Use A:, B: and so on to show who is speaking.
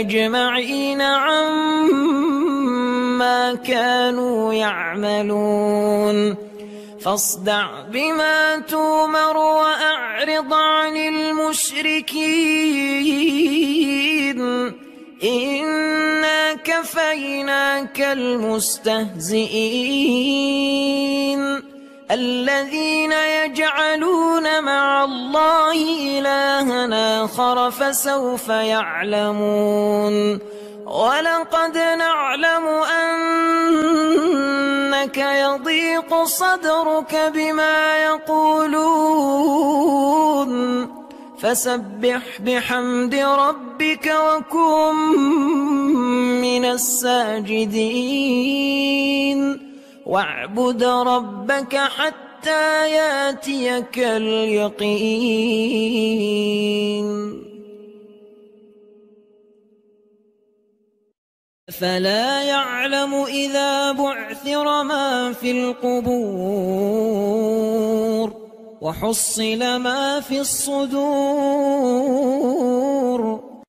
A: أجمعين عما كانوا يعملون. فاصدع بما تومر وأعرض عن المشركين. إنا كفيناك المستهزئين. الذين يجعلون مع الله إلها آخر فسوف يعلمون. ولقد نعلم أنك يضيق صدرك بما يقولون. فسبح بحمد ربك وكن من الساجدين. واعبد ربك حتى ياتيك اليقين. فلا يعلم إذا بعثر ما في القبور وحصل ما في الصدور.